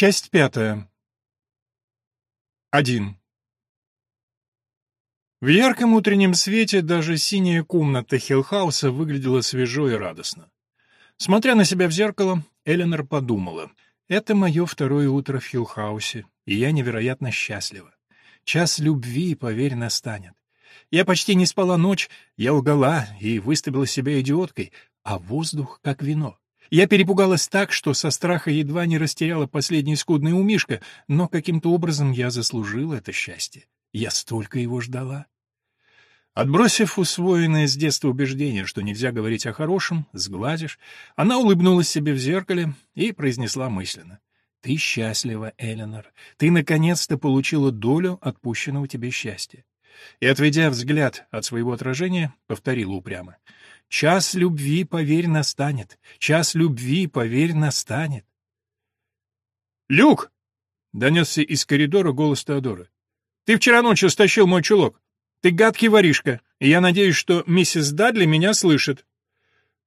Часть пятая. Один. В ярком утреннем свете даже синяя комната Хиллхауса выглядела свежо и радостно. Смотря на себя в зеркало, Элинор подумала, «Это мое второе утро в Хиллхаусе, и я невероятно счастлива. Час любви, поверь, настанет. Я почти не спала ночь, я лгала и выставила себя идиоткой, а воздух как вино. Я перепугалась так, что со страха едва не растеряла последний скудный умишка, но каким-то образом я заслужила это счастье. Я столько его ждала. Отбросив усвоенное с детства убеждение, что нельзя говорить о хорошем, сгладишь, она улыбнулась себе в зеркале и произнесла мысленно. «Ты счастлива, Эленор. Ты наконец-то получила долю отпущенного тебе счастья». И, отведя взгляд от своего отражения, повторила упрямо. Час любви, поверь, настанет. Час любви, поверь, настанет. «Люк!» — донесся из коридора голос Теодора. «Ты вчера ночью стащил мой чулок. Ты гадкий воришка, и я надеюсь, что миссис Дадли меня слышит».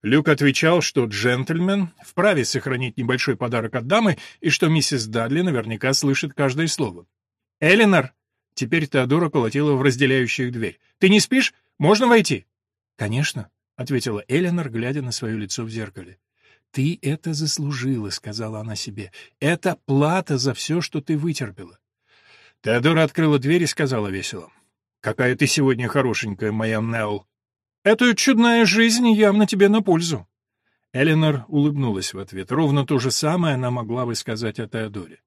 Люк отвечал, что джентльмен вправе сохранить небольшой подарок от дамы, и что миссис Дадли наверняка слышит каждое слово. «Элинор!» — теперь Теодора колотила в разделяющих дверь. «Ты не спишь? Можно войти?» «Конечно», — ответила Эленор, глядя на свое лицо в зеркале. «Ты это заслужила», — сказала она себе. «Это плата за все, что ты вытерпела». Теодора открыла дверь и сказала весело. «Какая ты сегодня хорошенькая, моя Нелл. Эта чудная жизнь явно тебе на пользу». Эленор улыбнулась в ответ. Ровно то же самое она могла бы сказать о Теодоре.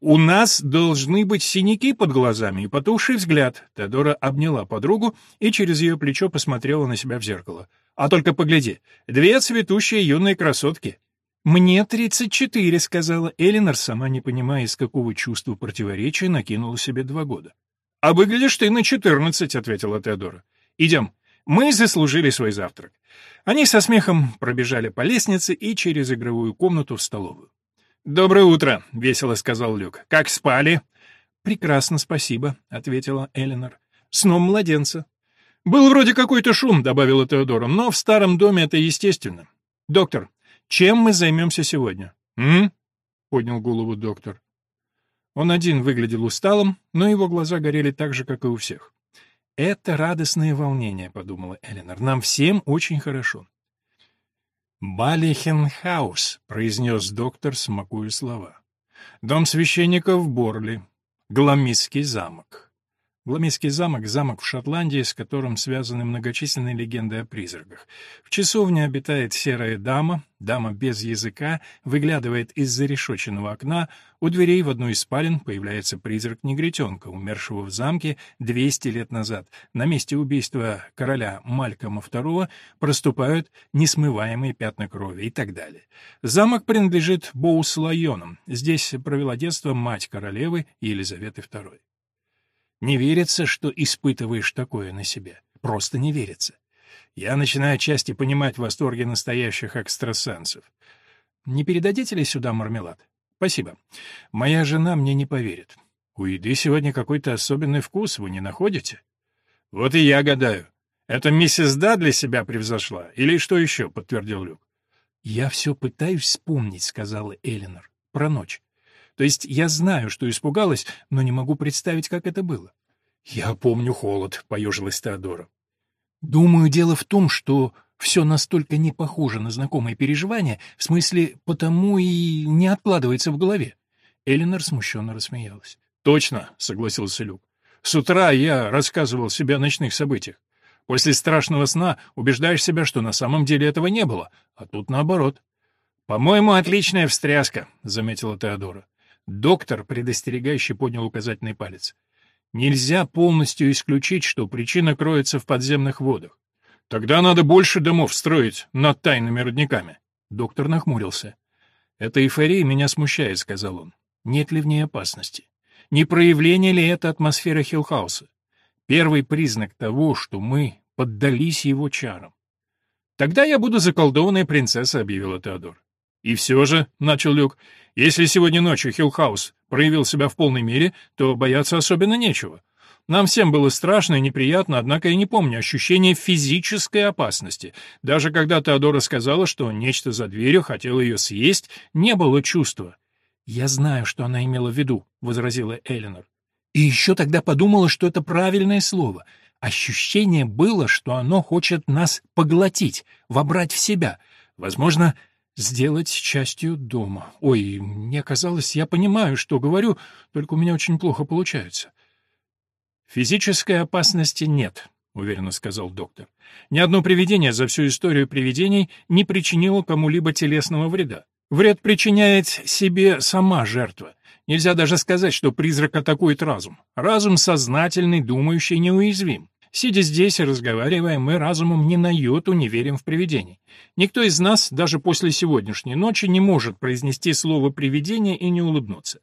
«У нас должны быть синяки под глазами и потухший взгляд». Теодора обняла подругу и через ее плечо посмотрела на себя в зеркало. А только погляди, две цветущие юные красотки. «Мне тридцать четыре», — сказала Элинор, сама не понимая, из какого чувства противоречия накинула себе два года. «А выглядишь ты на четырнадцать», — ответила Теодора. «Идем. Мы заслужили свой завтрак». Они со смехом пробежали по лестнице и через игровую комнату в столовую. «Доброе утро», — весело сказал Люк. «Как спали?» «Прекрасно, спасибо», — ответила Элинор. «Сном младенца». «Был вроде какой-то шум», — добавила Теодора, — «но в старом доме это естественно. Доктор, чем мы займемся сегодня?» «М?» — поднял голову доктор. Он один выглядел усталым, но его глаза горели так же, как и у всех. «Это радостное волнение», — подумала Эленор. «Нам всем очень хорошо». «Балихенхаус», — произнес доктор, смакуя слова. «Дом священника в Борли. Гламистский замок». Гламийский замок — замок в Шотландии, с которым связаны многочисленные легенды о призраках. В часовне обитает серая дама, дама без языка, выглядывает из зарешоченного окна, у дверей в одной из спален появляется призрак негритенка, умершего в замке 200 лет назад. На месте убийства короля Малькома II проступают несмываемые пятна крови и так далее. Замок принадлежит Боус-Лайонам. Здесь провела детство мать королевы Елизаветы II. Не верится, что испытываешь такое на себе. Просто не верится. Я начинаю отчасти понимать восторги настоящих экстрасенсов. Не передадите ли сюда мармелад? Спасибо. Моя жена мне не поверит. У еды сегодня какой-то особенный вкус, вы не находите? Вот и я гадаю. Это миссис Дадли себя превзошла? Или что еще, подтвердил Люк. Я все пытаюсь вспомнить, сказала Элинор. Про ночь. То есть я знаю, что испугалась, но не могу представить, как это было. «Я помню холод», — поежилась Теодора. «Думаю, дело в том, что все настолько не похоже на знакомые переживания, в смысле, потому и не откладывается в голове». Элинор смущенно рассмеялась. «Точно», — согласился Люк. «С утра я рассказывал себе о ночных событиях. После страшного сна убеждаешь себя, что на самом деле этого не было, а тут наоборот». «По-моему, отличная встряска», — заметила Теодора. Доктор, предостерегающе поднял указательный палец. Нельзя полностью исключить, что причина кроется в подземных водах. Тогда надо больше домов строить над тайными родниками. Доктор нахмурился. «Эта эйфория меня смущает», — сказал он. «Нет ли в ней опасности? Не проявление ли это атмосферы Хиллхауса? Первый признак того, что мы поддались его чарам». «Тогда я буду заколдованная принцесса», — объявила Теодора. «И все же», — начал Люк, — «если сегодня ночью Хиллхаус проявил себя в полной мере, то бояться особенно нечего. Нам всем было страшно и неприятно, однако я не помню ощущения физической опасности. Даже когда Теодора сказала, что нечто за дверью хотело ее съесть, не было чувства. «Я знаю, что она имела в виду», — возразила Эленор. «И еще тогда подумала, что это правильное слово. Ощущение было, что оно хочет нас поглотить, вобрать в себя. Возможно, сделать частью дома. Ой, мне казалось, я понимаю, что говорю, только у меня очень плохо получается». «Физической опасности нет», — уверенно сказал доктор. «Ни одно привидение за всю историю привидений не причинило кому-либо телесного вреда. Вред причиняет себе сама жертва. Нельзя даже сказать, что призрак атакует разум. Разум сознательный, думающий, неуязвим. Сидя здесь и разговаривая, мы разумом ни на йоту не верим в привидений. Никто из нас, даже после сегодняшней ночи, не может произнести слово «привидение» и не улыбнуться.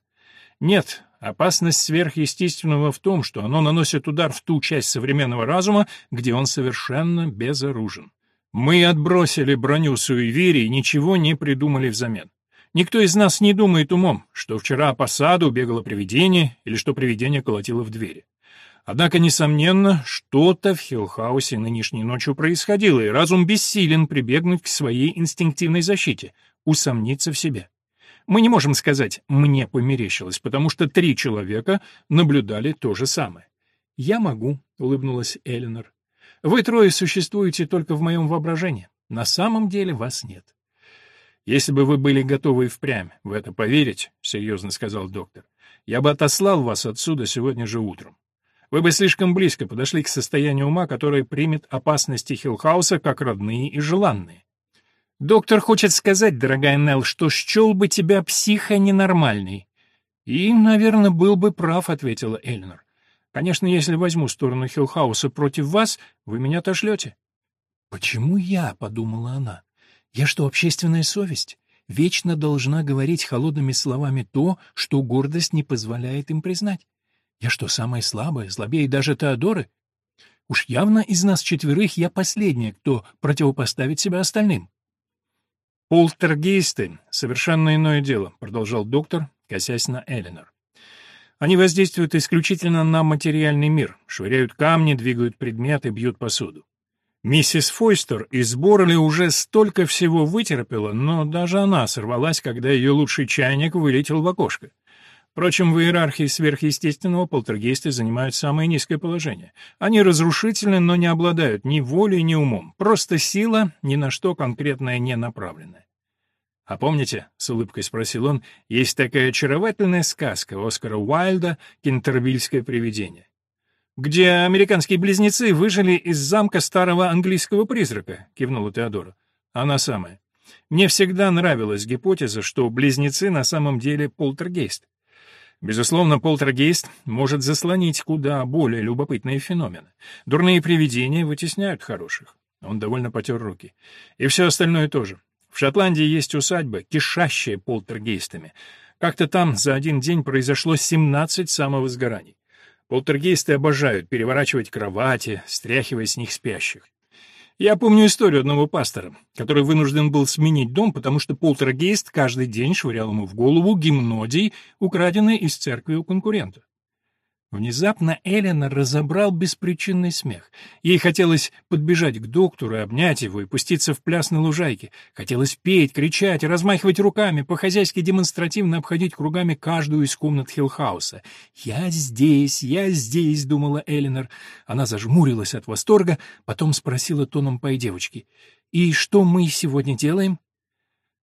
Нет, опасность сверхъестественного в том, что оно наносит удар в ту часть современного разума, где он совершенно безоружен. Мы отбросили броню суеверий и ничего не придумали взамен. Никто из нас не думает умом, что вчера по саду бегало привидение или что привидение колотило в двери. Однако, несомненно, что-то в Хиллхаусе нынешней ночью происходило, и разум бессилен прибегнуть к своей инстинктивной защите, усомниться в себе. Мы не можем сказать «мне померещилось», потому что три человека наблюдали то же самое. «Я могу», — улыбнулась Эленор. Вы трое существуете только в моем воображении. На самом деле вас нет. Если бы вы были готовы и впрямь в это поверить, — серьезно сказал доктор, — я бы отослал вас отсюда сегодня же утром. Вы бы слишком близко подошли к состоянию ума, которое примет опасности Хиллхауса как родные и желанные. Доктор хочет сказать, дорогая Нелл, что счел бы тебя психоненормальной. И, наверное, был бы прав, — ответила Эльнор. Конечно, если возьму сторону Хиллхауса против вас, вы меня отошлете». «Почему я?» — подумала она. «Я что, общественная совесть? Вечно должна говорить холодными словами то, что гордость не позволяет им признать. Я что, самая слабая, слабее даже Теодоры? Уж явно из нас четверых я последняя, кто противопоставит себя остальным». «Полтергейсты — совершенно иное дело», — продолжал доктор, косясь на Эленор. Они воздействуют исключительно на материальный мир, швыряют камни, двигают предметы, бьют посуду. Миссис Фойстер из Борли уже столько всего вытерпела, но даже она сорвалась, когда ее лучший чайник вылетел в окошко. Впрочем, в иерархии сверхъестественного полтергейсты занимают самое низкое положение. Они разрушительны, но не обладают ни волей, ни умом. Просто сила, ни на что конкретное не направленная. «А помните, — с улыбкой спросил он, — есть такая очаровательная сказка Оскара Уайльда «Кентервильское привидение», где американские близнецы выжили из замка старого английского призрака, — кивнула Теодора. Она самая. Мне всегда нравилась гипотеза, что близнецы на самом деле полтергейст. Безусловно, полтергейст может заслонить куда более любопытные феномены. Дурные привидения вытесняют хороших. Он довольно потер руки. И все остальное тоже. В Шотландии есть усадьба, кишащая полтергейстами. Как-то там за один день произошло 17 самовозгораний. Полтергейсты обожают переворачивать кровати, стряхивая с них спящих. Я помню историю одного пастора, который вынужден был сменить дом, потому что полтергейст каждый день швырял ему в голову гимнодий, украденный из церкви у конкурента. Внезапно Эллен разобрал беспричинный смех. Ей хотелось подбежать к доктору, обнять его и пуститься в пляс на лужайке. Хотелось петь, кричать, размахивать руками, по-хозяйски демонстративно обходить кругами каждую из комнат Хиллхауса. «Я здесь, я здесь», — думала Эллинор. Она зажмурилась от восторга, потом спросила тоном пой девочки. «И что мы сегодня делаем?»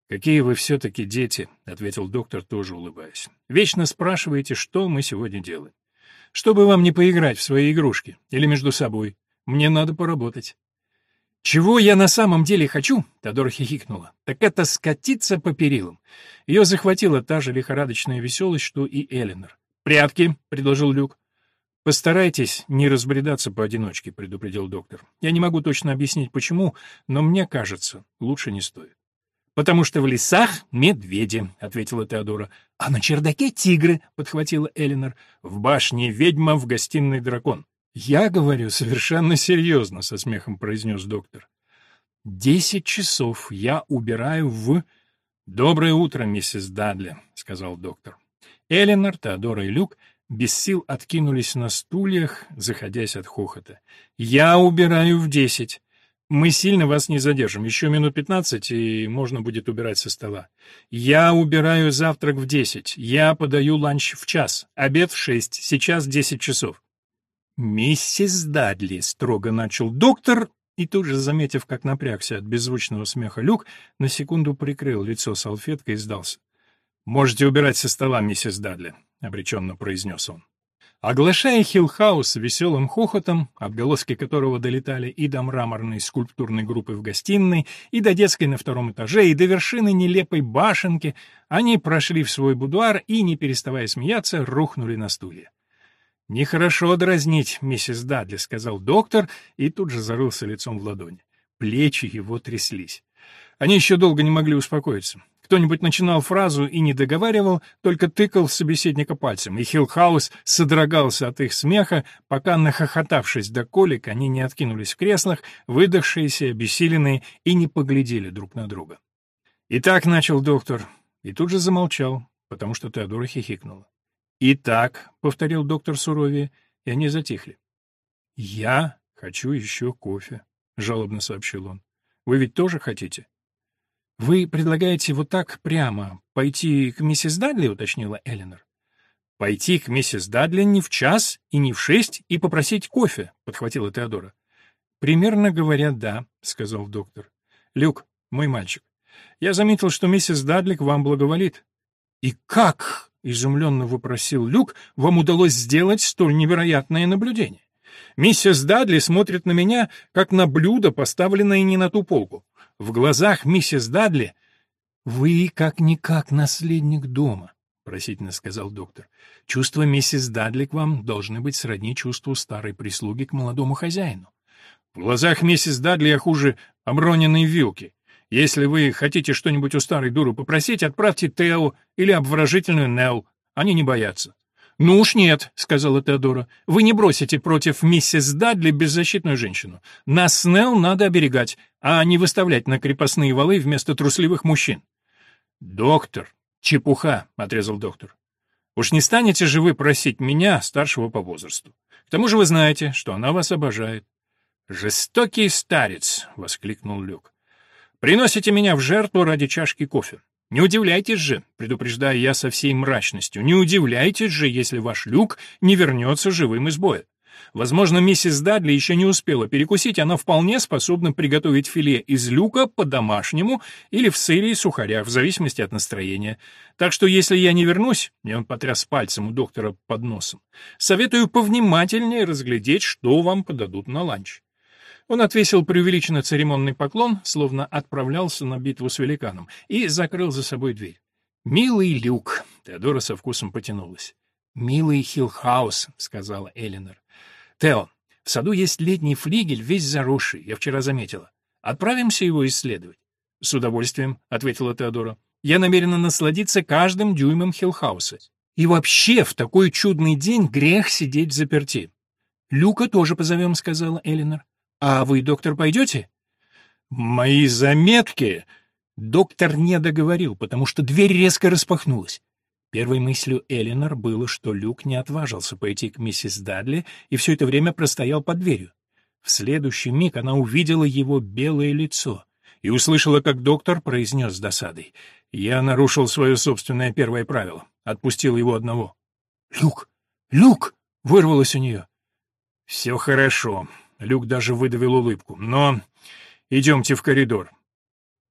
«Какие вы все-таки дети», — ответил доктор, тоже улыбаясь. «Вечно спрашиваете, что мы сегодня делаем. Чтобы вам не поиграть в свои игрушки или между собой. Мне надо поработать. «Чего я на самом деле хочу?» — Тодор хихикнула. «Так это скатиться по перилам». Ее захватила та же лихорадочная веселость, что и Эленор. «Прятки», — предложил Люк. «Постарайтесь не разбредаться поодиночке», — предупредил доктор. «Я не могу точно объяснить, почему, но мне кажется, лучше не стоит». «Потому что в лесах медведи», — ответила Теодора. «А на чердаке тигры», — подхватила Элинор. «В башне ведьма, в гостиной дракон». «Я говорю совершенно серьезно», — со смехом произнес доктор. «Десять часов я убираю в...» «Доброе утро, миссис Дадли», — сказал доктор. Элинор, Теодора и Люк без сил откинулись на стульях, заходясь от хохота. «Я убираю в десять. Мы сильно вас не задержим. Еще минут пятнадцать, и можно будет убирать со стола. Я убираю завтрак в десять. Я подаю ланч в час. Обед в шесть. Сейчас десять часов. «Миссис Дадли», — строго начал доктор, и тут же, заметив, как напрягся от беззвучного смеха Люк, на секунду прикрыл лицо салфеткой и сдался. «Можете убирать со стола, миссис Дадли», — обреченно произнес он. Оглашая Хиллхаус веселым хохотом, отголоски которого долетали и до мраморной скульптурной группы в гостиной, и до детской на втором этаже, и до вершины нелепой башенки, они прошли в свой будуар и, не переставая смеяться, рухнули на стулья. «Нехорошо дразнить, миссис Дадли», — сказал доктор, и тут же зарылся лицом в ладони. Плечи его тряслись. Они еще долго не могли успокоиться. Кто-нибудь начинал фразу и не договаривал, только тыкал собеседника пальцем, и Хиллхаус содрогался от их смеха, пока, нахохотавшись до колик, они не откинулись в креслах, выдохшиеся, обессиленные, и не поглядели друг на друга. «Итак», — начал доктор, и тут же замолчал, потому что Теодора хихикнула. «Итак», — повторил доктор суровее, и они затихли. «Я хочу еще кофе», — жалобно сообщил он. «Вы ведь тоже хотите?» «Вы предлагаете вот так прямо пойти к миссис Дадли?» — уточнила Эленор. «Пойти к миссис Дадли не в час и не в шесть и попросить кофе», — подхватила Теодора. «Примерно говоря, да», — сказал доктор. «Люк, мой мальчик, я заметил, что миссис Дадли к вам благоволит». «И как?» — изумленно вопросил Люк. «Вам удалось сделать столь невероятное наблюдение? Миссис Дадли смотрит на меня, как на блюдо, поставленное не на ту полку. В глазах миссис Дадли «Вы как-никак наследник дома», — просительно сказал доктор. «Чувства миссис Дадли к вам должны быть сродни чувству старой прислуги к молодому хозяину. В глазах миссис Дадли я хуже оброненной вилки. Если вы хотите что-нибудь у старой дуры попросить, отправьте Тео или обворожительную Нелл. Они не боятся. «Ну уж нет», — сказала Теодора. «Вы не бросите против миссис Дадли беззащитную женщину. Нас с Нелл надо оберегать, а не выставлять на крепостные валы вместо трусливых мужчин». «Доктор, чепуха», — отрезал доктор. «Уж не станете же вы просить меня, старшего по возрасту. К тому же вы знаете, что она вас обожает». «Жестокий старец!» — воскликнул Люк. «Приносите меня в жертву ради чашки кофе. Не удивляйтесь же, предупреждаю я со всей мрачностью, не удивляйтесь же, если ваш люк не вернется живым из боя. Возможно, миссис Дадли еще не успела перекусить, она вполне способна приготовить филе из люка по-домашнему или в сыре и сухарях, в зависимости от настроения. Так что, если я не вернусь, и он потряс пальцем у доктора под носом, советую повнимательнее разглядеть, что вам подадут на ланч. Он отвесил преувеличенно церемонный поклон, словно отправлялся на битву с великаном, и закрыл за собой дверь. «Милый Люк!» — Теодора со вкусом потянулась. «Милый Хиллхаус», — сказала Элинор. «Тео, в саду есть летний флигель, весь заросший, я вчера заметила. Отправимся его исследовать?» «С удовольствием», — ответила Теодора. «Я намерена насладиться каждым дюймом Хиллхауса. И вообще в такой чудный день грех сидеть заперти». «Люка тоже позовем», — сказала Элинор. «А вы, доктор, пойдете?» «Мои заметки...» Доктор не договорил, потому что дверь резко распахнулась. Первой мыслью Элинор было, что Люк не отважился пойти к миссис Дадли и все это время простоял под дверью. В следующий миг она увидела его белое лицо и услышала, как доктор произнес с досадой. «Я нарушил свое собственное первое правило. Отпустил его одного». «Люк! Люк!» — вырвалось у нее. «Все хорошо», Люк даже выдавил улыбку. «Но идемте в коридор».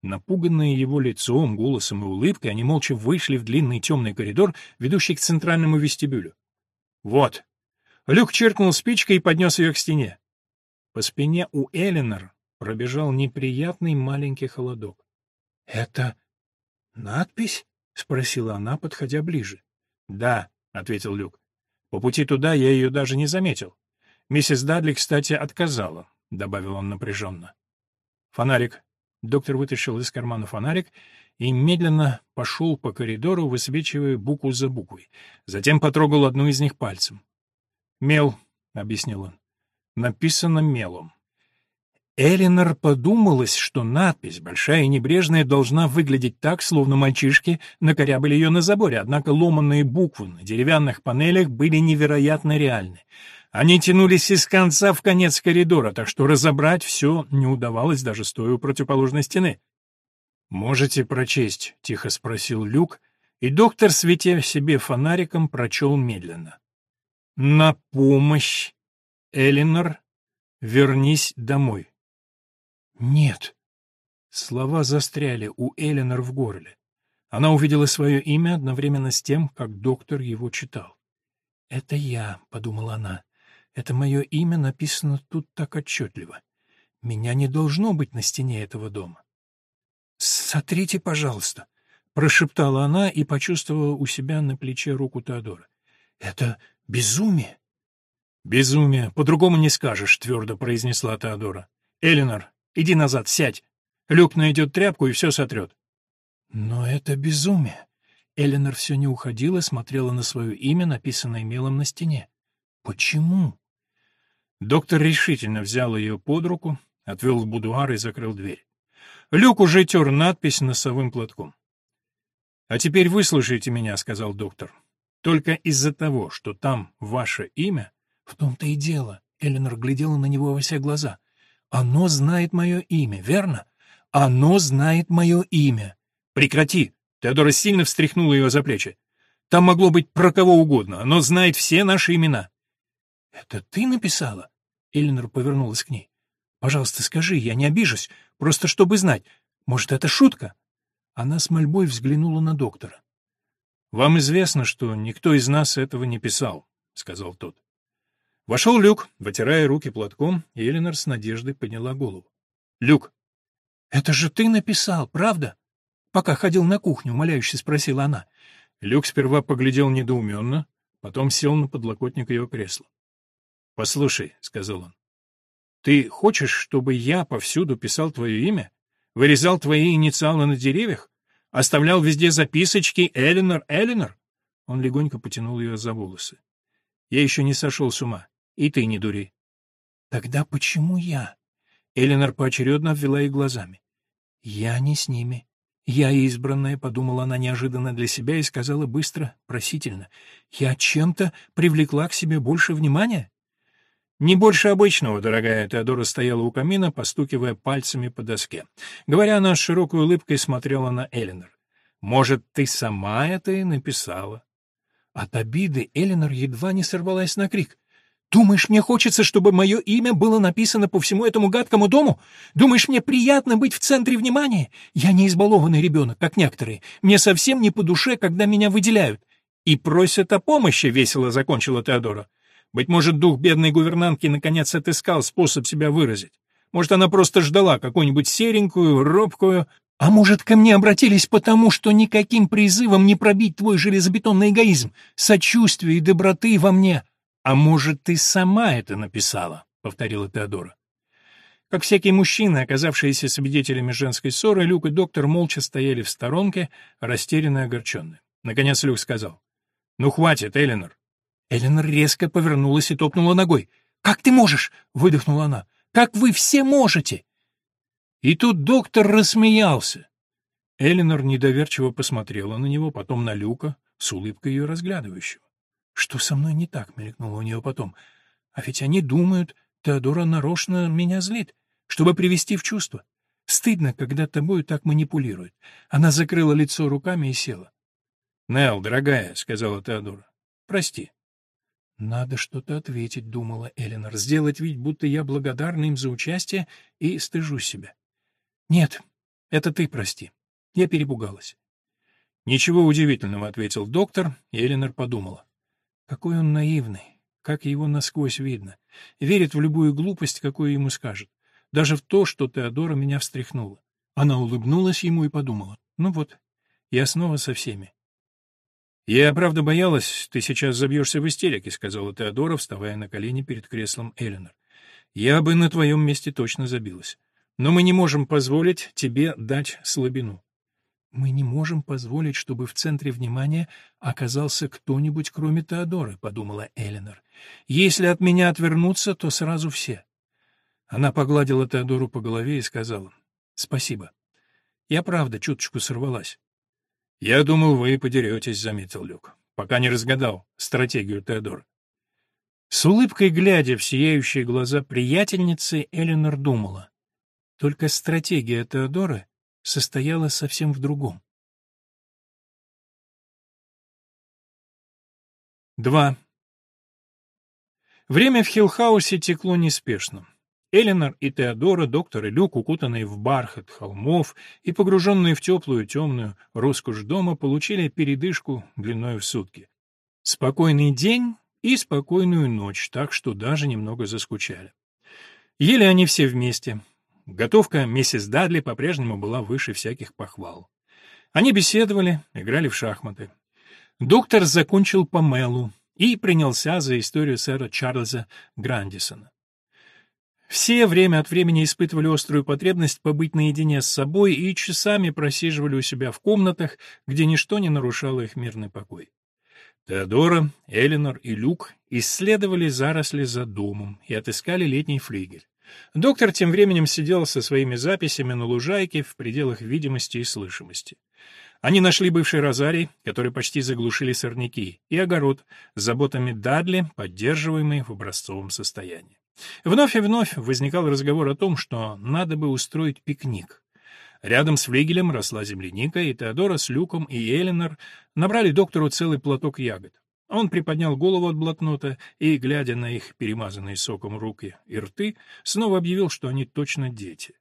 Напуганные его лицом, голосом и улыбкой, они молча вышли в длинный темный коридор, ведущий к центральному вестибюлю. «Вот». Люк черкнул спичкой и поднес ее к стене. По спине у Эленор пробежал неприятный маленький холодок. «Это надпись?» — спросила она, подходя ближе. «Да», — ответил Люк. «По пути туда я ее даже не заметил. Миссис Дадли, кстати, отказала, — добавил он напряженно. Фонарик. Доктор вытащил из кармана фонарик и медленно пошел по коридору, высвечивая букву за буквой. Затем потрогал одну из них пальцем. «Мел», — объяснил он. «Написано мелом». Элинор подумалось, что надпись, большая и небрежная, должна выглядеть так, словно мальчишки накорябали ее на заборе, однако ломанные буквы на деревянных панелях были невероятно реальны. Они тянулись из конца в конец коридора, так что разобрать все не удавалось даже стоя у противоположной стены. «Можете прочесть?» — тихо спросил Люк, и доктор, светя себе фонариком, прочел медленно. «На помощь, Элинор, вернись домой». «Нет». Слова застряли у Элинор в горле. Она увидела свое имя одновременно с тем, как доктор его читал. «Это я», — подумала она. «Это мое имя написано тут так отчетливо. Меня не должно быть на стене этого дома». «Сотрите, пожалуйста», — прошептала она и почувствовала у себя на плече руку Теодора. «Это безумие!» «Безумие, по-другому не скажешь», — твердо произнесла Теодора. «Элинор, иди назад, сядь. Люк найдет тряпку и все сотрет». «Но это безумие!» Эленор все не уходила, смотрела на свое имя, написанное мелом на стене. «Почему?» Доктор решительно взял ее под руку, отвел в будуар и закрыл дверь. Люк уже тер надпись носовым платком. «А теперь выслушайте меня», — сказал доктор. «Только из-за того, что там ваше имя...» «В том-то и дело», — Эленор глядела на него во все глаза. «Оно знает мое имя, верно? Оно знает мое имя». «Прекрати!» — Теодора сильно встряхнула ее за плечи. «Там могло быть про кого угодно. Оно знает все наши имена». «Это ты написала?» Эленор повернулась к ней. Пожалуйста, скажи, я не обижусь, просто чтобы знать. Может, это шутка?» Она с мольбой взглянула на доктора. «Вам известно, что никто из нас этого не писал», — сказал тот. Вошел Люк, вытирая руки платком, и Эленор с надеждой подняла голову. «Люк!» «Это же ты написал, правда?» Пока ходил на кухню, умоляюще спросила она. Люк сперва поглядел недоуменно, потом сел на подлокотник ее кресла. «Послушай», — сказал он, ты хочешь, чтобы я повсюду писал твое имя? Вырезал твои инициалы на деревьях? Оставлял везде записочки «Эленор, Эленор»?» Он легонько потянул ее за волосы. «Я еще не сошел с ума. И ты не дури». «Тогда почему я?» Эленор поочередно обвела их глазами. «Я не с ними. Я избранная», — подумала она неожиданно для себя и сказала быстро, просительно. «Я чем-то привлекла к себе больше внимания?» «Не больше обычного, дорогая», — Теодора стояла у камина, постукивая пальцами по доске. Говоря, она с широкой улыбкой смотрела на Эленор. «Может, ты сама это и написала?» От обиды Эленор едва не сорвалась на крик. «Думаешь, мне хочется, чтобы мое имя было написано по всему этому гадкому дому? Думаешь, мне приятно быть в центре внимания? Я не избалованный ребенок, как некоторые. Мне совсем не по душе, когда меня выделяют. И просят о помощи», — весело закончила Теодора. Быть может, дух бедной гувернантки наконец отыскал способ себя выразить. Может, она просто ждала какую-нибудь серенькую, робкую... А может, ко мне обратились потому, что никаким призывом не пробить твой железобетонный эгоизм, сочувствие и доброты во мне. А может, ты сама это написала, — повторила Теодора. Как всякие мужчины, оказавшиеся свидетелями женской ссоры, Люк и доктор молча стояли в сторонке, растерянно и огорченные. Наконец Люк сказал. «Ну, хватит, Эленор. Эленор резко повернулась и топнула ногой. «Как ты можешь?» — выдохнула она. «Как вы все можете?» И тут доктор рассмеялся. Эленор недоверчиво посмотрела на него, потом на Люка, с улыбкой ее разглядывающего. «Что со мной не так?» — мелькнуло у нее потом. «А ведь они думают, Теодора нарочно меня злит, чтобы привести в чувство. Стыдно, когда тобой так манипулируют». Она закрыла лицо руками и села. «Нелл, дорогая», — сказала Теодора, — «прости. «Надо что-то ответить», — думала Эленор, — «сделать вид, будто я благодарна им за участие и стыжу себя». «Нет, это ты прости. Я перепугалась». «Ничего удивительного», — ответил доктор, и Эленор подумала. «Какой он наивный, как его насквозь видно. Верит в любую глупость, какую ему скажет. Даже в то, что Теодора меня встряхнула». Она улыбнулась ему и подумала. «Ну вот, я снова со всеми. «Я, правда, боялась, ты сейчас забьешься в истерике», — сказала Теодора, вставая на колени перед креслом Эленор. «Я бы на твоем месте точно забилась. Но мы не можем позволить тебе дать слабину». «Мы не можем позволить, чтобы в центре внимания оказался кто-нибудь, кроме Теодоры», — подумала Эленор. «Если от меня отвернуться, то сразу все». Она погладила Теодору по голове и сказала, «Спасибо. Я правда чуточку сорвалась. «Я думал, вы подеретесь», — заметил Люк, пока не разгадал стратегию Теодора. С улыбкой глядя в сияющие глаза приятельницы, Эленор думала. Только стратегия Теодора состояла совсем в другом. 2. Время в Хиллхаусе текло неспешно. Эленор и Теодора, доктор и Люк, укутанные в бархат холмов и погруженные в теплую темную роскошь дома, получили передышку длиной в сутки. Спокойный день и спокойную ночь, так что даже немного заскучали. Ели они все вместе. Готовка миссис Дадли по-прежнему была выше всяких похвал. Они беседовали, играли в шахматы. Доктор закончил по Мелу и принялся за историю сэра Чарльза Грандисона. Все время от времени испытывали острую потребность побыть наедине с собой и часами просиживали у себя в комнатах, где ничто не нарушало их мирный покой. Теодора, Эленор и Люк исследовали заросли за домом и отыскали летний флигель. Доктор тем временем сидел со своими записями на лужайке в пределах видимости и слышимости. Они нашли бывший розарий, который почти заглушили сорняки, и огород с заботами Дадли, поддерживаемый в образцовом состоянии. Вновь и вновь возникал разговор о том, что надо бы устроить пикник. Рядом с флигелем росла земляника, и Теодора с Люком и Эленор набрали доктору целый платок ягод. Он приподнял голову от блокнота и, глядя на их перемазанные соком руки и рты, снова объявил, что они точно дети.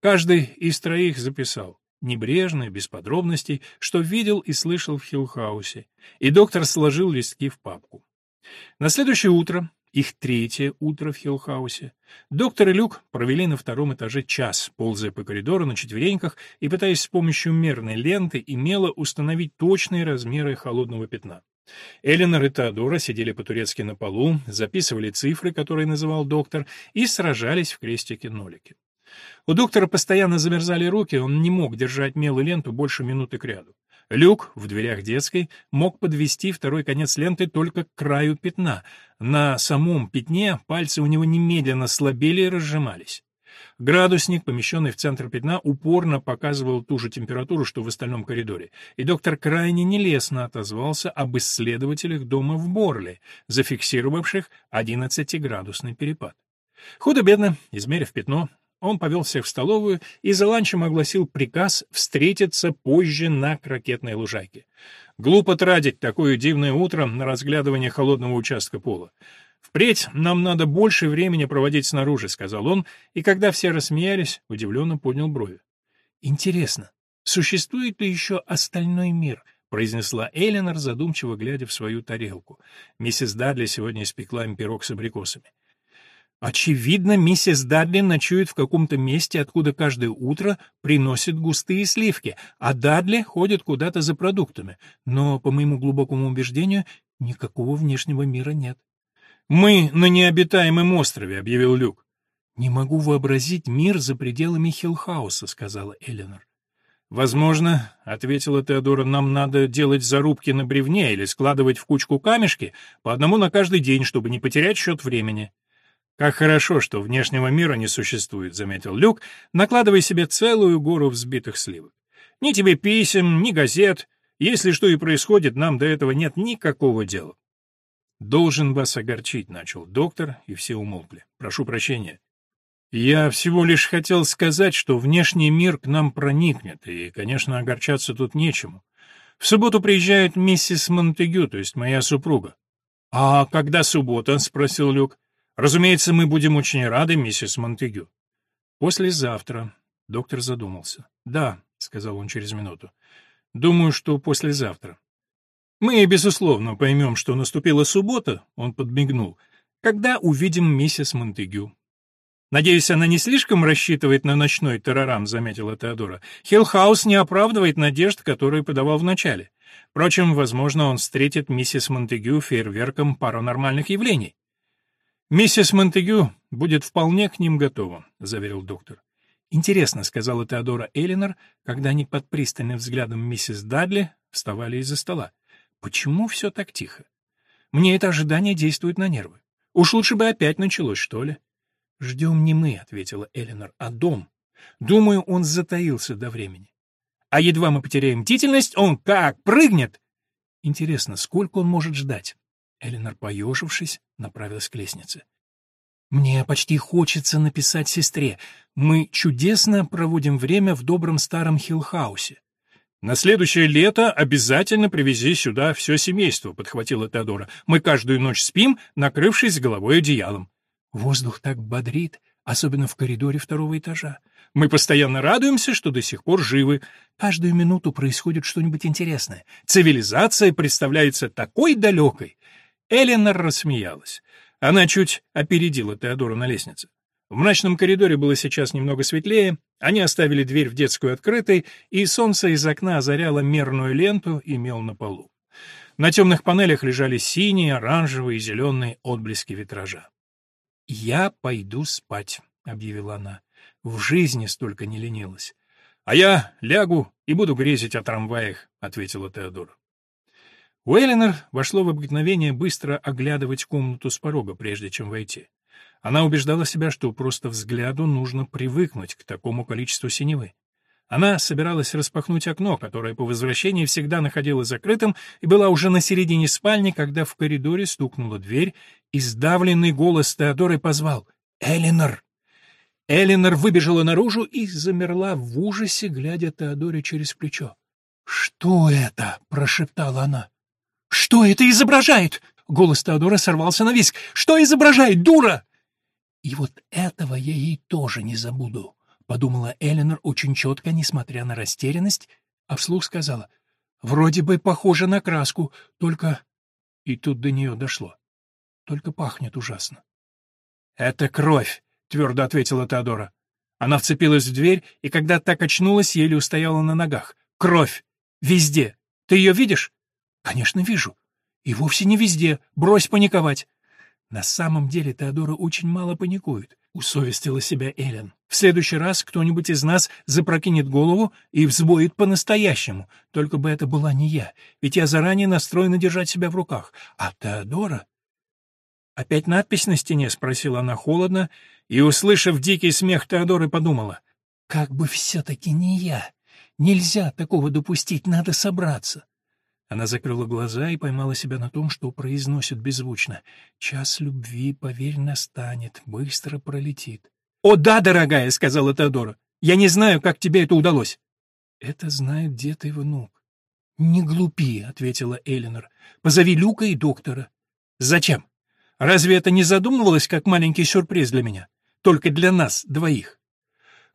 Каждый из троих записал небрежно, без подробностей, что видел и слышал в Хиллхаусе, и доктор сложил листки в папку. На следующее утро, их третье утро в Хиллхаусе, доктор и Люк провели на втором этаже час, ползая по коридору на четвереньках и пытаясь с помощью мерной ленты и установить точные размеры холодного пятна. Эленор и Теодора сидели по-турецки на полу, записывали цифры, которые называл доктор, и сражались в крестике-нолике. У доктора постоянно замерзали руки, он не мог держать мел и ленту больше минуты кряду. Люк в дверях детской мог подвести второй конец ленты только к краю пятна. На самом пятне пальцы у него немедленно слабели и разжимались. Градусник, помещенный в центр пятна, упорно показывал ту же температуру, что в остальном коридоре, и доктор крайне нелестно отозвался об исследователях дома в Борле, зафиксировавших 11-градусный перепад. Худо-бедно, измерив пятно, он повел всех в столовую и за ланчем огласил приказ встретиться позже на крокетной лужайке. Глупо тратить такое дивное утро на разглядывание холодного участка пола. «Впредь нам надо больше времени проводить снаружи», — сказал он, и когда все рассмеялись, удивленно поднял брови. «Интересно, существует ли еще остальной мир?» — произнесла Эленор, задумчиво глядя в свою тарелку. Миссис Дадли сегодня испекла им пирог с абрикосами. Очевидно, миссис Дадли ночует в каком-то месте, откуда каждое утро приносит густые сливки, а Дадли ходит куда-то за продуктами. Но, по моему глубокому убеждению, никакого внешнего мира нет. «Мы на необитаемом острове», — объявил Люк. «Не могу вообразить мир за пределами Хиллхауса», — сказала Эленор. «Возможно, — ответила Теодора, — нам надо делать зарубки на бревне или складывать в кучку камешки по одному на каждый день, чтобы не потерять счет времени». «Как хорошо, что внешнего мира не существует», — заметил Люк, накладывая себе целую гору взбитых сливок. «Ни тебе писем, ни газет. Если что и происходит, нам до этого нет никакого дела». «Должен вас огорчить», — начал доктор, и все умолкли. «Прошу прощения». «Я всего лишь хотел сказать, что внешний мир к нам проникнет, и, конечно, огорчаться тут нечему. В субботу приезжает миссис Монтегю, то есть моя супруга». «А когда суббота?» — спросил Люк. Разумеется, мы будем очень рады, миссис Монтегю. Послезавтра. Доктор задумался. Да, сказал он через минуту. Думаю, что послезавтра. Мы, безусловно, поймем, что наступила суббота, он подмигнул, когда увидим миссис Монтегю. «Надеюсь, она не слишком рассчитывает на ночной террорам», — заметила Теодора. «Хиллхаус не оправдывает надежд, которые подавал вначале. Впрочем, возможно, он встретит миссис Монтегю фейерверком паранормальных явлений. «Миссис Монтегю будет вполне к ним готова», — заверил доктор. «Интересно», — сказала Теодора Эллинор, когда они под пристальным взглядом миссис Дадли вставали из-за стола. «Почему все так тихо? Мне это ожидание действует на нервы. Уж лучше бы опять началось, что ли?» «Ждем не мы», — ответила Эллинор, — «а дом. Думаю, он затаился до времени. А едва мы потеряем бдительность, он как прыгнет!» «Интересно, сколько он может ждать?» Эленор, поежившись, направилась к лестнице. «Мне почти хочется написать сестре. Мы чудесно проводим время в добром старом Хиллхаусе. «На следующее лето обязательно привези сюда все семейство», — подхватила Теодора. «Мы каждую ночь спим, накрывшись головой одеялом». Воздух так бодрит, особенно в коридоре второго этажа. Мы постоянно радуемся, что до сих пор живы. Каждую минуту происходит что-нибудь интересное. Цивилизация представляется такой далекой. Эленор рассмеялась. Она чуть опередила Теодора на лестнице. В мрачном коридоре было сейчас немного светлее, они оставили дверь в детскую открытой, и солнце из окна озаряло мерную ленту и мел на полу. На темных панелях лежали синие, оранжевые и зеленые отблески витража. «Я пойду спать», — объявила она. «В жизни столько не ленилась». «А я лягу и буду грезить о трамваях», — ответила Теодора. Уэллинер вошло в обыкновение быстро оглядывать комнату с порога, прежде чем войти. Она убеждала себя, что просто взгляду нужно привыкнуть к такому количеству синевы. Она собиралась распахнуть окно, которое по возвращении всегда находилось закрытым, и была уже на середине спальни, когда в коридоре стукнула дверь, и сдавленный голос Теодоры позвал «Элинор!». Элинор выбежала наружу и замерла в ужасе, глядя Теодоре через плечо. «Что это?» — прошептала она. «Что это изображает?» Голос Теодора сорвался на виск. «Что изображает, дура?» «И вот этого я ей тоже не забуду», — подумала Эленор очень четко, несмотря на растерянность, а вслух сказала, «Вроде бы похоже на краску, только...» И тут до нее дошло. «Только пахнет ужасно». «Это кровь», — твердо ответила Теодора. Она вцепилась в дверь, и когда так очнулась, еле устояла на ногах. «Кровь! Везде! Ты ее видишь?» «Конечно, вижу. И вовсе не везде. Брось паниковать. На самом деле Теодора очень мало паникует, усовестила себя Эллен. В следующий раз кто-нибудь из нас запрокинет голову и взбоит по-настоящему, только бы это была не я, ведь я заранее настроена держать себя в руках. А Теодора... «Опять надпись на стене?» — спросила она холодно, и, услышав дикий смех Теодоры, подумала. «Как бы все-таки не я! Нельзя такого допустить, надо собраться!» Она закрыла глаза и поймала себя на том, что произносит беззвучно. «Час любви, поверь, настанет, быстро пролетит». «О да, дорогая!» — сказала Теодора. «Я не знаю, как тебе это удалось». «Это знает дед и внук». «Не глупи», — ответила Элинор. «Позови Люка и доктора». «Зачем? Разве это не задумывалось как маленький сюрприз для меня? Только для нас двоих?»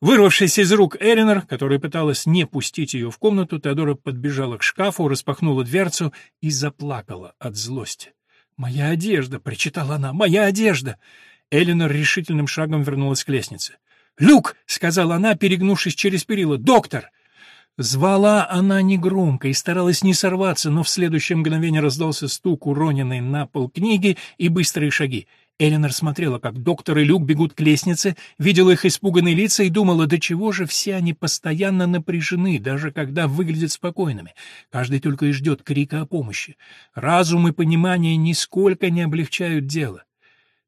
Вырвавшись из рук Эринор, которая пыталась не пустить ее в комнату, Теодора подбежала к шкафу, распахнула дверцу и заплакала от злости. «Моя одежда!» — причитала она. «Моя одежда!» Элинор решительным шагом вернулась к лестнице. «Люк!» — сказала она, перегнувшись через перила. «Доктор!» Звала она негромко и старалась не сорваться, но в следующее мгновение раздался стук уроненной на пол книги и быстрые шаги. Эленор смотрела, как доктор и Люк бегут к лестнице, видела их испуганные лица и думала, до чего же все они постоянно напряжены, даже когда выглядят спокойными. Каждый только и ждет крика о помощи. Разум и понимание нисколько не облегчают дело.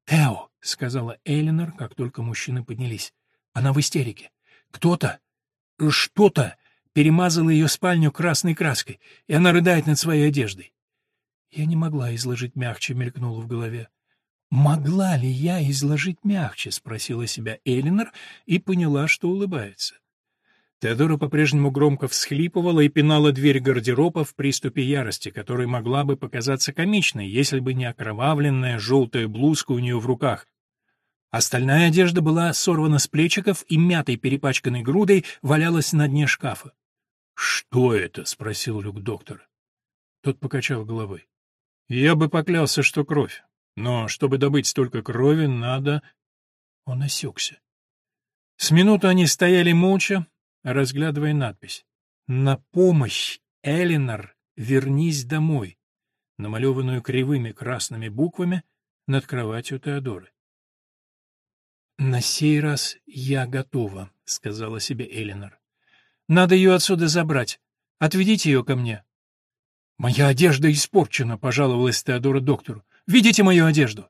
«Тео», — сказала Эленор, как только мужчины поднялись. Она в истерике. Кто-то, что-то перемазало ее спальню красной краской, и она рыдает над своей одеждой. Я не могла изложить мягче, мелькнуло в голове. «Могла ли я изложить мягче?» — спросила себя Элинор и поняла, что улыбается. Теодора по-прежнему громко всхлипывала и пинала дверь гардероба в приступе ярости, которая могла бы показаться комичной, если бы не окровавленная желтая блузка у нее в руках. Остальная одежда была сорвана с плечиков и мятой перепачканной грудой валялась на дне шкафа. «Что это?» — спросил Люк доктор. Тот покачал головой. «Я бы поклялся, что кровь. Но чтобы добыть столько крови, надо...» Он осекся. С минуту они стояли молча, разглядывая надпись. «На помощь, Элинор, вернись домой», намалеванную кривыми красными буквами над кроватью Теодоры. «На сей раз я готова», — сказала себе Элинор. «Надо ее отсюда забрать. Отведите ее ко мне». «Моя одежда испорчена», — пожаловалась Теодора доктору. Видите мою одежду?»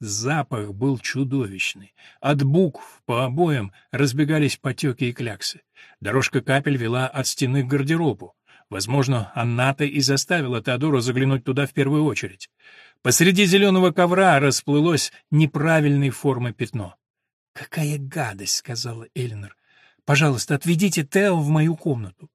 Запах был чудовищный. От букв по обоям разбегались потеки и кляксы. Дорожка капель вела от стены к гардеробу. Возможно, она-то и заставила Теодору заглянуть туда в первую очередь. Посреди зеленого ковра расплылось неправильной формы пятно. «Какая гадость!» — сказала Элинор. «Пожалуйста, отведите Тео в мою комнату».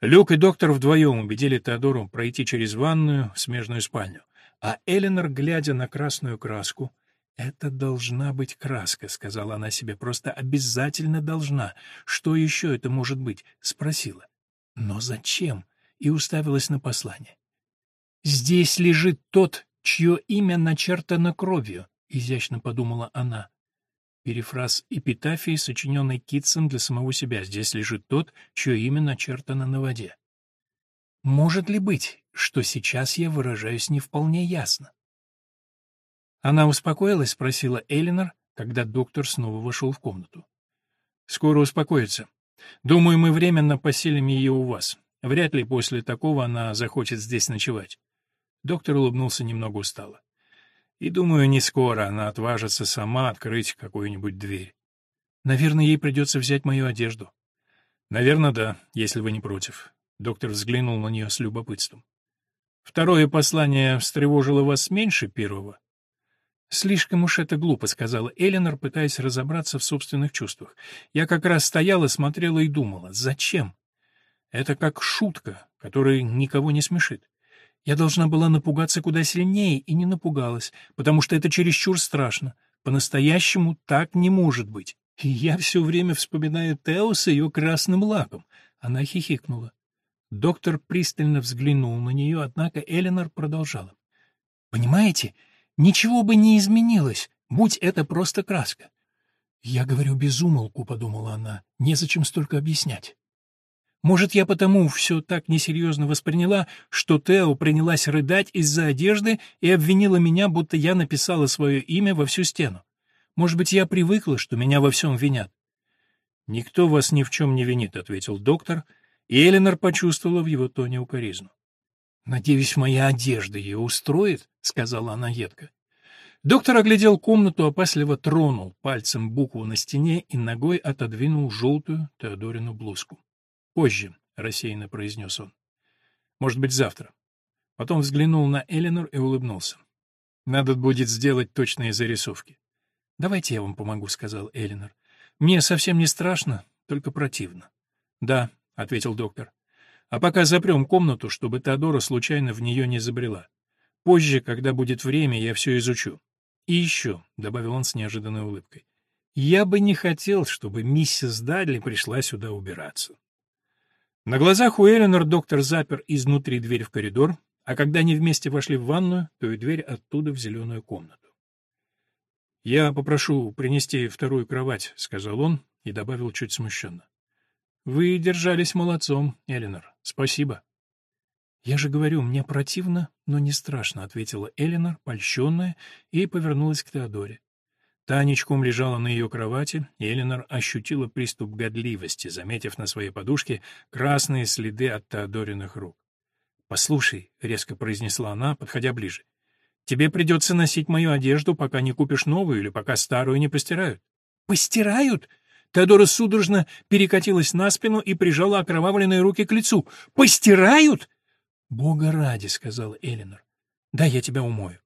Люк и доктор вдвоем убедили Теодору пройти через ванную в смежную спальню. А Эленор, глядя на красную краску, «Это должна быть краска», — сказала она себе, — «просто обязательно должна. Что еще это может быть?» — спросила. «Но зачем?» — и уставилась на послание. «Здесь лежит тот, чье имя начертано кровью», — изящно подумала она. Перефраз эпитафии, сочиненный Китсом для самого себя. Здесь лежит тот, чье имя начертано на воде. Может ли быть, что сейчас я выражаюсь не вполне ясно? Она успокоилась, спросила Элинор, когда доктор снова вошел в комнату. Скоро успокоится. Думаю, мы временно поселим ее у вас. Вряд ли после такого она захочет здесь ночевать. Доктор улыбнулся немного устало. И думаю, не скоро она отважится сама открыть какую-нибудь дверь. Наверное, ей придется взять мою одежду. Наверное, да, если вы не против. Доктор взглянул на нее с любопытством. Второе послание встревожило вас меньше первого? Слишком уж это глупо, сказала Эленор, пытаясь разобраться в собственных чувствах. Я как раз стояла, смотрела и думала: зачем? Это как шутка, которая никого не смешит. Я должна была напугаться куда сильнее и не напугалась, потому что это чересчур страшно. По-настоящему так не может быть. И я все время вспоминаю Тео с ее красным лаком. Она хихикнула. Доктор пристально взглянул на нее, однако Эленор продолжала. «Понимаете, ничего бы не изменилось, будь это просто краска». «Я говорю без умолку», — подумала она, — «незачем столько объяснять». Может, я потому все так несерьезно восприняла, что Тео принялась рыдать из-за одежды и обвинила меня, будто я написала свое имя во всю стену. Может быть, я привыкла, что меня во всем винят. «Никто вас ни в чем не винит», — ответил доктор, и Эленор почувствовала в его тоне укоризну. «Надеюсь, моя одежда ее устроит», — сказала она едко. Доктор оглядел комнату, опасливо тронул пальцем букву на стене и ногой отодвинул желтую Теодорину блузку. «Позже», — рассеянно произнес он. «Может быть, завтра». Потом взглянул на Эленор и улыбнулся. «Надо будет сделать точные зарисовки». «Давайте я вам помогу», — сказал Эленор. «Мне совсем не страшно, только противно». «Да», — ответил доктор. «А пока запрем комнату, чтобы Теодора случайно в нее не забрела. Позже, когда будет время, я все изучу. И еще», — добавил он с неожиданной улыбкой, — «я бы не хотел, чтобы миссис Дадли пришла сюда убираться». На глазах у Эленор доктор запер изнутри дверь в коридор, а когда они вместе вошли в ванную, то и дверь оттуда в зеленую комнату. «Я попрошу принести вторую кровать», — сказал он и добавил чуть смущенно. «Вы держались молодцом, Эленор. Спасибо». «Я же говорю, мне противно, но не страшно», — ответила Эленор, польщенная, и повернулась к Теодоре. Та ничком лежала на ее кровати, и Эленор ощутила приступ годливости, заметив на своей подушке красные следы от Теодориных рук. «Послушай», — резко произнесла она, подходя ближе, — «тебе придется носить мою одежду, пока не купишь новую или пока старую не постирают». «Постирают?» Теодора судорожно перекатилась на спину и прижала окровавленные руки к лицу. «Постирают?» «Бога ради», — сказала Эленор. «Да, я тебя умою».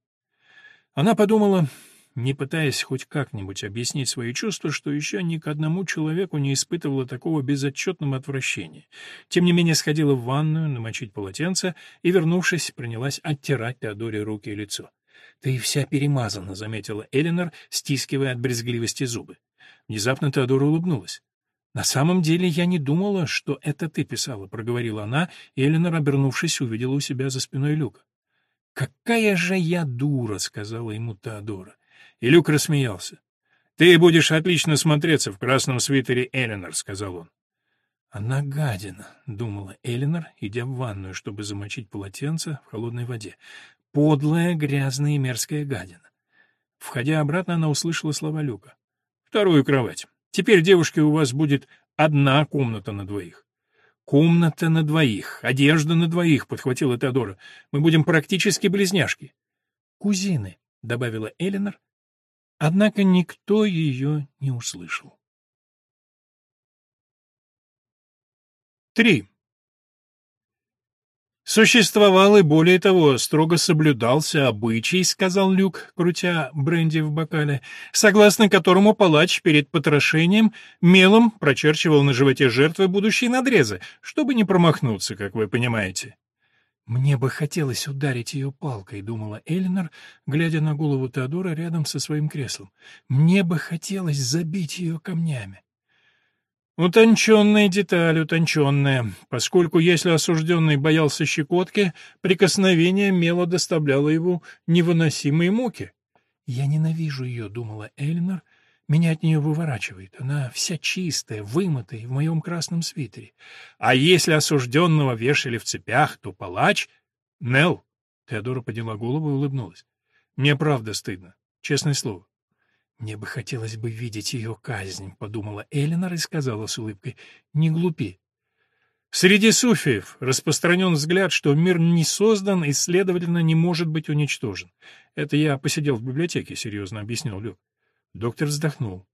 Она подумала, не пытаясь хоть как-нибудь объяснить свои чувства, что еще ни к одному человеку не испытывала такого безотчетного отвращения. Тем не менее сходила в ванную, намочить полотенце и, вернувшись, принялась оттирать Теодоре руки и лицо. «Ты вся перемазана», — заметила Эленор, стискивая от брезгливости зубы. Внезапно Теодора улыбнулась. «На самом деле я не думала, что это ты писала», — проговорила она, и Эленор, обернувшись, увидела у себя за спиной Люка. «Какая же я дура», — сказала ему Теодора. И Люк рассмеялся. «Ты будешь отлично смотреться в красном свитере Эленор», — сказал он. «Она гадина», — думала Эленор, идя в ванную, чтобы замочить полотенце в холодной воде. «Подлая, грязная и мерзкая гадина». Входя обратно, она услышала слова Люка. «Вторую кровать. Теперь, девушки, у вас будет одна комната на двоих». «Комната на двоих, одежда на двоих», — подхватила Теодора. «Мы будем практически близняшки». «Кузины», — добавила Эленор, Однако никто ее не услышал. 3. Существовал и, более того, строго соблюдался обычай, сказал Люк, крутя бренди в бокале, согласно которому палач перед потрошением мелом прочерчивал на животе жертвы будущие надрезы, чтобы не промахнуться, как вы понимаете. «Мне бы хотелось ударить ее палкой», — думала Элинор, глядя на голову Теодора рядом со своим креслом. «Мне бы хотелось забить ее камнями». Утонченная деталь, утонченная, поскольку если осужденный боялся щекотки, прикосновение мело доставляло его невыносимые муки. «Я ненавижу ее», — думала Эльнер, — «меня от нее выворачивает. Она вся чистая, вымытая, в моем красном свитере. А если осужденного вешали в цепях, то палач...» «Нелл», — Теодора подняла голову и улыбнулась, — «мне правда стыдно, честное слово. «Мне бы хотелось бы видеть ее казнь», — подумала Элинор и сказала с улыбкой. «Не глупи». Среди суфиев распространен взгляд, что мир не создан и, следовательно, не может быть уничтожен. Это я посидел в библиотеке, — серьезно объяснил Люк. Доктор вздохнул.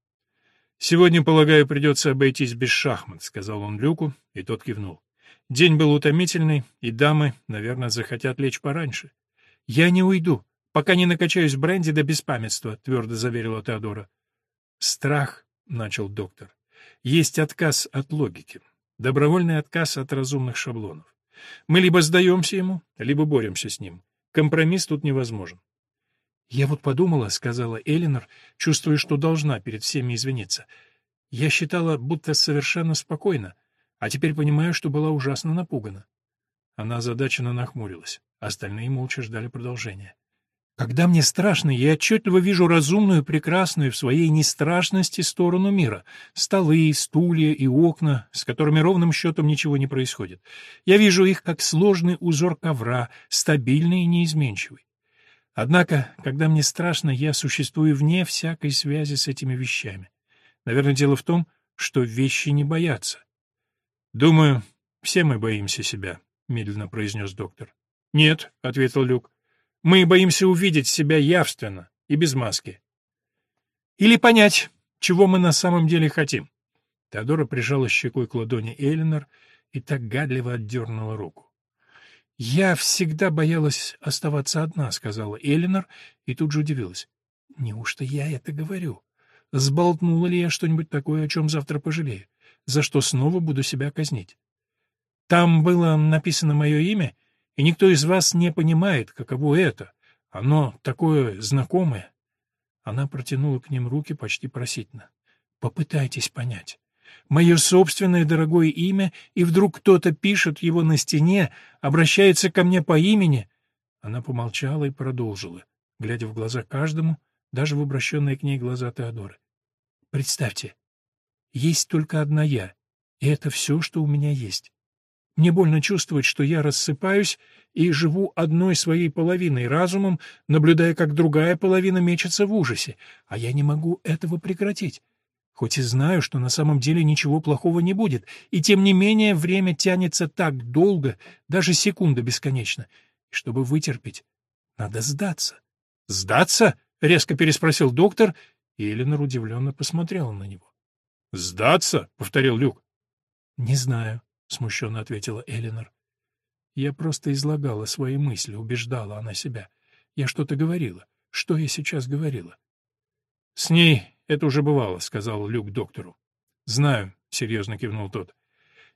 «Сегодня, полагаю, придется обойтись без шахмат», — сказал он Люку, и тот кивнул. День был утомительный, и дамы, наверное, захотят лечь пораньше. «Я не уйду», пока не накачаюсь бренди до беспамятства», — твердо заверила Теодора. «Страх», — начал доктор, — «есть отказ от логики, добровольный отказ от разумных шаблонов. Мы либо сдаемся ему, либо боремся с ним. Компромисс тут невозможен». «Я вот подумала», — сказала Элинор, чувствуя, что должна перед всеми извиниться. «Я считала, будто совершенно спокойно, а теперь понимаю, что была ужасно напугана». Она озадаченно нахмурилась. Остальные молча ждали продолжения. Когда мне страшно, я отчетливо вижу разумную, прекрасную в своей нестрашности сторону мира. Столы, стулья и окна, с которыми ровным счетом ничего не происходит. Я вижу их как сложный узор ковра, стабильный и неизменчивый. Однако, когда мне страшно, я существую вне всякой связи с этими вещами. Наверное, дело в том, что вещи не боятся. «Думаю, все мы боимся себя», — медленно произнес доктор. «Нет», — ответил Люк. Мы боимся увидеть себя явственно и без маски. Или понять, чего мы на самом деле хотим. Теодора прижала щекой к ладони Элинор и так гадливо отдернула руку. «Я всегда боялась оставаться одна», — сказала Элинор, и тут же удивилась. «Неужто я это говорю? Сболтнула ли я что-нибудь такое, о чем завтра пожалею? За что снова буду себя казнить?» «Там было написано мое имя, и никто из вас не понимает, каково это. Оно такое знакомое. Она протянула к ним руки почти просительно. Попытайтесь понять. Мое собственное дорогое имя, и вдруг кто-то пишет его на стене, обращается ко мне по имени. Она помолчала и продолжила, глядя в глаза каждому, даже в обращенные к ней глаза Теодоры. Представьте, есть только одна я, и это все, что у меня есть. Мне больно чувствовать, что я рассыпаюсь и живу одной своей половиной разумом, наблюдая, как другая половина мечется в ужасе, а я не могу этого прекратить. Хоть и знаю, что на самом деле ничего плохого не будет, и тем не менее время тянется так долго, даже секунда бесконечна. Чтобы вытерпеть, надо сдаться. «Сдаться?» — резко переспросил доктор, и Эленор удивленно посмотрела на него. «Сдаться?» — повторил Люк. «Не знаю. — смущенно ответила Элинор. Я просто излагала свои мысли, убеждала она себя. Я что-то говорила. Что я сейчас говорила? — С ней это уже бывало, — сказал Люк доктору. — Знаю, — серьезно кивнул тот.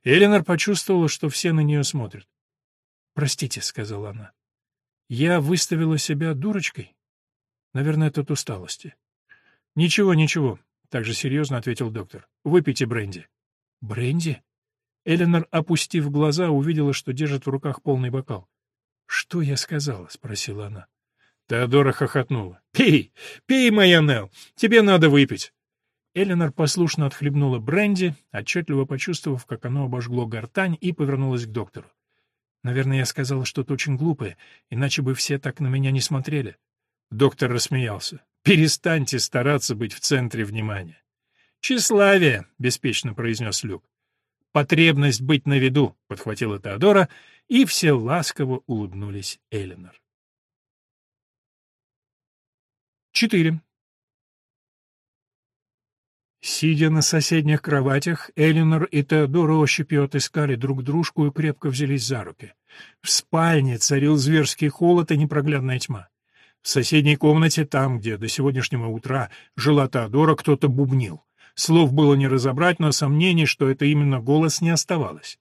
Элинор почувствовала, что все на нее смотрят. — Простите, — сказала она. — Я выставила себя дурочкой? Наверное, это от усталости. — Ничего, ничего, — также серьезно ответил доктор. — Выпейте бренди. — Бренди? Эленор, опустив глаза, увидела, что держит в руках полный бокал. «Что я сказала?» — спросила она. Теодора хохотнула. «Пей, пей, моя Нелл, тебе надо выпить». Эленор послушно отхлебнула бренди, отчетливо почувствовав, как оно обожгло гортань, и повернулась к доктору. «Наверное, я сказала что-то очень глупое, иначе бы все так на меня не смотрели». Доктор рассмеялся. «Перестаньте стараться быть в центре внимания». «Тщеславие», — беспечно произнес Люк потребность быть на виду», — подхватила Теодора, и все ласково улыбнулись Эленор. 4. Сидя на соседних кроватях, Элинор и Теодора ощупью отыскали друг дружку и крепко взялись за руки. В спальне царил зверский холод и непроглядная тьма. В соседней комнате, там, где до сегодняшнего утра жила Теодора, кто-то бубнил. Слов было не разобрать, но сомнений, что это именно голос, не оставалось.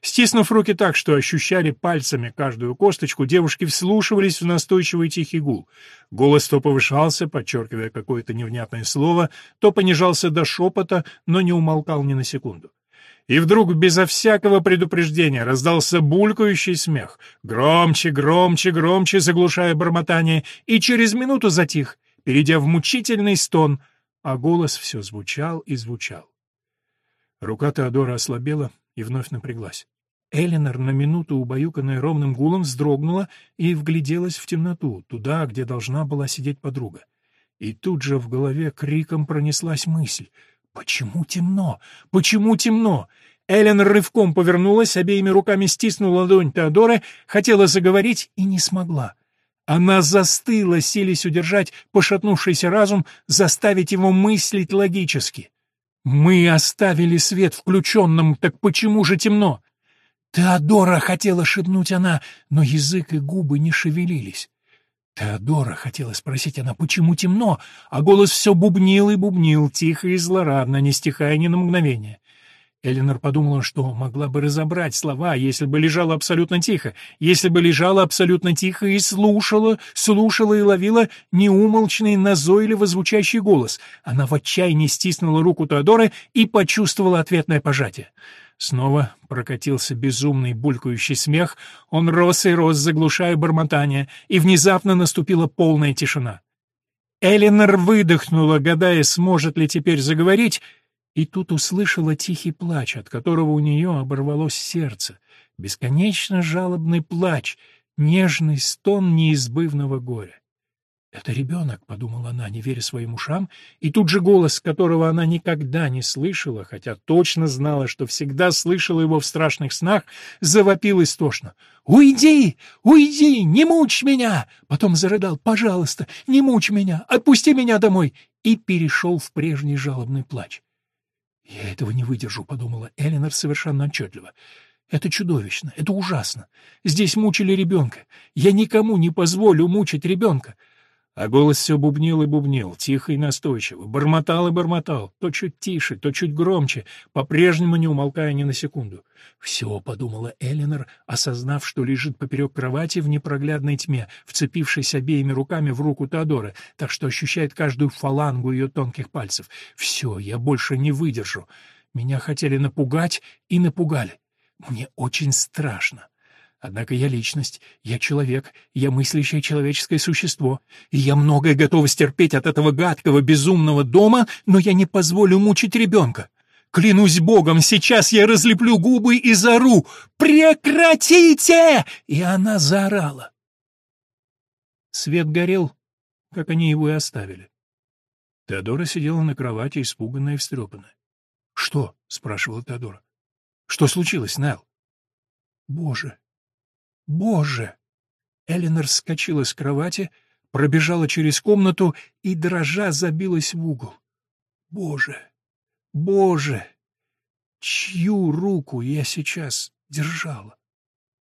Стиснув руки так, что ощущали пальцами каждую косточку, девушки вслушивались в настойчивый тихий гул. Голос то повышался, подчеркивая какое-то невнятное слово, то понижался до шепота, но не умолкал ни на секунду. И вдруг, безо всякого предупреждения, раздался булькающий смех. Громче, громче, громче, заглушая бормотание, и через минуту затих, перейдя в мучительный стон, а голос все звучал и звучал. Рука Теодора ослабела и вновь напряглась. Эленор на минуту, убаюканная ровным гулом, вздрогнула и вгляделась в темноту, туда, где должна была сидеть подруга. И тут же в голове криком пронеслась мысль. «Почему темно? Почему темно?» Эллен рывком повернулась, обеими руками стиснула ладонь Теодора, хотела заговорить и не смогла. Она застыла, силясь удержать пошатнувшийся разум, заставить его мыслить логически. «Мы оставили свет включенным, так почему же темно?» Теодора хотела шепнуть она, но язык и губы не шевелились. Теодора хотела спросить она, почему темно, а голос все бубнил и бубнил, тихо и злорадно, не стихая ни на мгновение. Эленор подумала, что могла бы разобрать слова, если бы лежала абсолютно тихо, если бы лежала абсолютно тихо и слушала, слушала и ловила неумолчный, назойливо звучащий голос. Она в отчаянии стиснула руку Теодора и почувствовала ответное пожатие. Снова прокатился безумный булькающий смех, он рос и рос, заглушая бормотание, и внезапно наступила полная тишина. Эленор выдохнула, гадая, сможет ли теперь заговорить, и тут услышала тихий плач, от которого у нее оборвалось сердце, бесконечно жалобный плач, нежный стон неизбывного горя. «Это ребенок», — подумала она, не веря своим ушам, и тут же голос, которого она никогда не слышала, хотя точно знала, что всегда слышала его в страшных снах, завопил истошно. «Уйди! Уйди! Не мучь меня!» Потом зарыдал. «Пожалуйста, не мучь меня! Отпусти меня домой!» и перешел в прежний жалобный плач. «Я этого не выдержу», — подумала Эленор совершенно отчетливо. «Это чудовищно, это ужасно. Здесь мучили ребенка. Я никому не позволю мучить ребенка. А голос все бубнил и бубнил, тихо и настойчиво, бормотал и бормотал, то чуть тише, то чуть громче, по-прежнему не умолкая ни на секунду. «Все», — подумала Эленор, осознав, что лежит поперек кровати в непроглядной тьме, вцепившись обеими руками в руку Теодора, так что ощущает каждую фалангу ее тонких пальцев. «Все, я больше не выдержу. Меня хотели напугать и напугали. Мне очень страшно. Однако я личность, я человек, я мыслящее человеческое существо, и я многое готова стерпеть от этого гадкого, безумного дома, но я не позволю мучить ребенка. Клянусь богом, сейчас я разлеплю губы и зару. «Прекратите!» И она заорала. Свет горел, как они его и оставили. Теодора сидела на кровати, испуганная и встрепанная. «Что?» — спрашивала Теодора. «Что случилось, Нел?» «Боже, Боже! Эленор вскочила с кровати, пробежала через комнату и, дрожа, забилась в угол. Боже! Боже! Чью руку я сейчас держала?